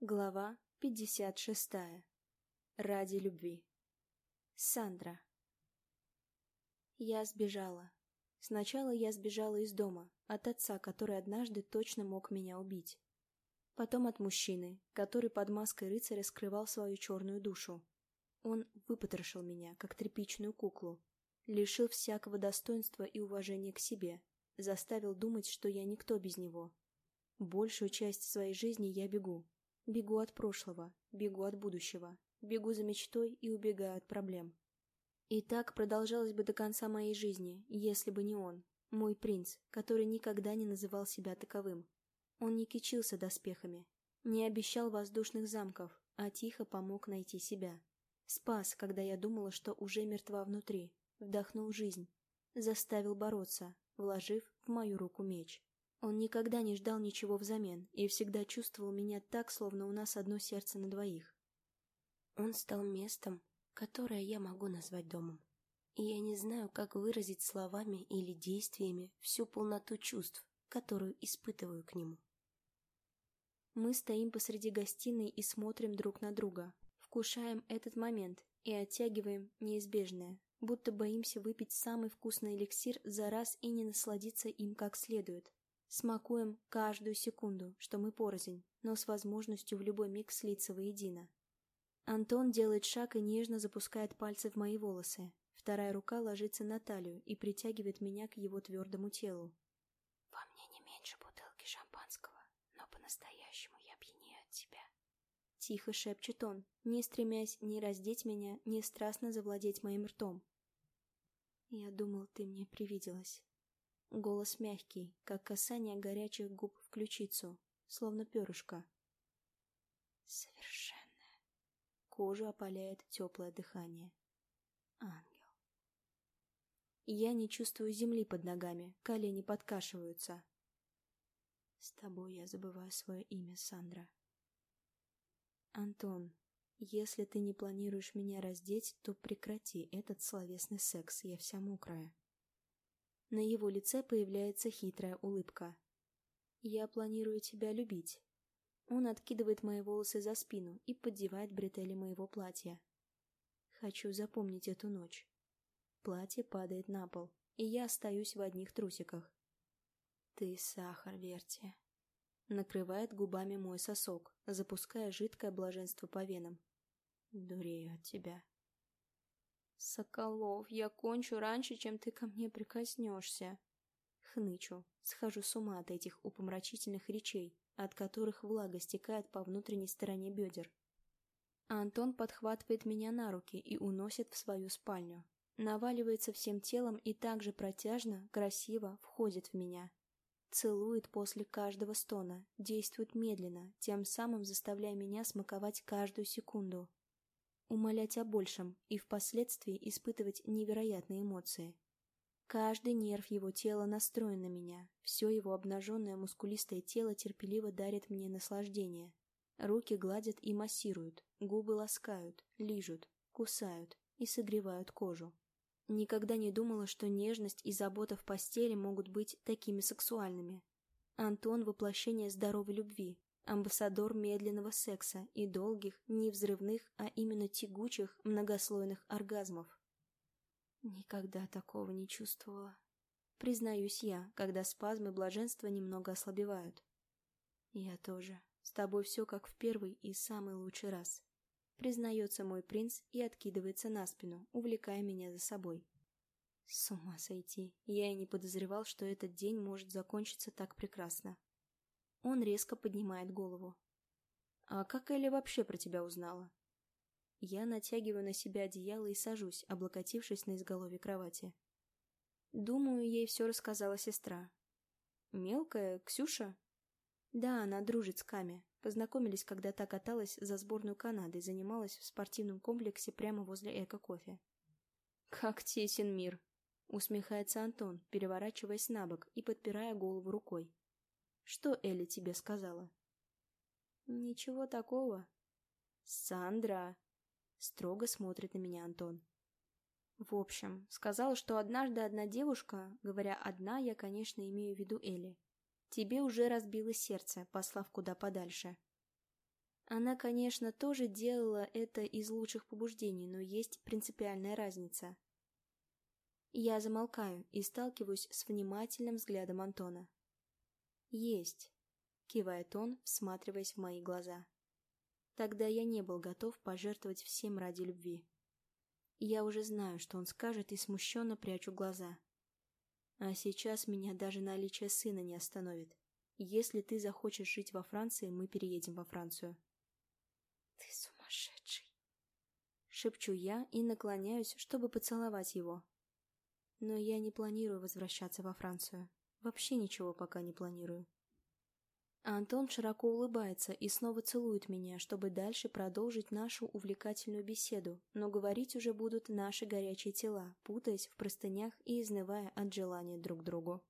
Глава 56. Ради любви. Сандра. Я сбежала. Сначала я сбежала из дома, от отца, который однажды точно мог меня убить. Потом от мужчины, который под маской рыцаря скрывал свою черную душу. Он выпотрошил меня, как тряпичную куклу, лишил всякого достоинства и уважения к себе, заставил думать, что я никто без него. Большую часть своей жизни я бегу, Бегу от прошлого, бегу от будущего, бегу за мечтой и убегаю от проблем. И так продолжалось бы до конца моей жизни, если бы не он, мой принц, который никогда не называл себя таковым. Он не кичился доспехами, не обещал воздушных замков, а тихо помог найти себя. Спас, когда я думала, что уже мертва внутри, вдохнул жизнь, заставил бороться, вложив в мою руку меч. Он никогда не ждал ничего взамен и всегда чувствовал меня так, словно у нас одно сердце на двоих. Он стал местом, которое я могу назвать домом. И я не знаю, как выразить словами или действиями всю полноту чувств, которую испытываю к нему. Мы стоим посреди гостиной и смотрим друг на друга, вкушаем этот момент и оттягиваем неизбежное, будто боимся выпить самый вкусный эликсир за раз и не насладиться им как следует. Смакуем каждую секунду, что мы порознь, но с возможностью в любой миг слиться воедино. Антон делает шаг и нежно запускает пальцы в мои волосы. Вторая рука ложится на талию и притягивает меня к его твердому телу. «Во мне не меньше бутылки шампанского, но по-настоящему я пьянею от тебя». Тихо шепчет он, не стремясь ни раздеть меня, ни страстно завладеть моим ртом. «Я думал, ты мне привиделась». Голос мягкий, как касание горячих губ в ключицу, словно перышко. Совершенная. Кожу опаляет теплое дыхание. Ангел. Я не чувствую земли под ногами, колени подкашиваются. С тобой я забываю свое имя, Сандра. Антон, если ты не планируешь меня раздеть, то прекрати этот словесный секс, я вся мокрая. На его лице появляется хитрая улыбка. «Я планирую тебя любить». Он откидывает мои волосы за спину и поддевает бретели моего платья. Хочу запомнить эту ночь. Платье падает на пол, и я остаюсь в одних трусиках. «Ты сахар, Верти», накрывает губами мой сосок, запуская жидкое блаженство по венам. Дурею от тебя. «Соколов, я кончу раньше, чем ты ко мне прикоснешься». Хнычу, схожу с ума от этих упомрачительных речей, от которых влага стекает по внутренней стороне бедер. Антон подхватывает меня на руки и уносит в свою спальню. Наваливается всем телом и также протяжно, красиво входит в меня. Целует после каждого стона, действует медленно, тем самым заставляя меня смаковать каждую секунду умолять о большем и впоследствии испытывать невероятные эмоции. Каждый нерв его тела настроен на меня, все его обнаженное мускулистое тело терпеливо дарит мне наслаждение. Руки гладят и массируют, губы ласкают, лижут, кусают и согревают кожу. Никогда не думала, что нежность и забота в постели могут быть такими сексуальными. Антон — воплощение здоровой любви, амбассадор медленного секса и долгих, не взрывных, а именно тягучих, многослойных оргазмов. Никогда такого не чувствовала. Признаюсь я, когда спазмы блаженства немного ослабевают. Я тоже. С тобой все как в первый и самый лучший раз. Признается мой принц и откидывается на спину, увлекая меня за собой. С ума сойти. Я и не подозревал, что этот день может закончиться так прекрасно. Он резко поднимает голову. «А как Элли вообще про тебя узнала?» Я натягиваю на себя одеяло и сажусь, облокотившись на изголовье кровати. Думаю, ей все рассказала сестра. «Мелкая? Ксюша?» «Да, она дружит с Ками. Познакомились, когда та каталась за сборную Канады и занималась в спортивном комплексе прямо возле Эко-кофе». «Как тесен мир!» — усмехается Антон, переворачиваясь на бок и подпирая голову рукой. Что Элли тебе сказала? Ничего такого. Сандра. Строго смотрит на меня Антон. В общем, сказал, что однажды одна девушка, говоря «одна», я, конечно, имею в виду Элли, тебе уже разбило сердце, послав куда подальше. Она, конечно, тоже делала это из лучших побуждений, но есть принципиальная разница. Я замолкаю и сталкиваюсь с внимательным взглядом Антона. «Есть», — кивает он, всматриваясь в мои глаза. Тогда я не был готов пожертвовать всем ради любви. Я уже знаю, что он скажет, и смущенно прячу глаза. А сейчас меня даже наличие сына не остановит. Если ты захочешь жить во Франции, мы переедем во Францию. Ты сумасшедший. Шепчу я и наклоняюсь, чтобы поцеловать его. Но я не планирую возвращаться во Францию. Вообще ничего пока не планирую. Антон широко улыбается и снова целует меня, чтобы дальше продолжить нашу увлекательную беседу, но говорить уже будут наши горячие тела, путаясь в простынях и изнывая от желания друг другу.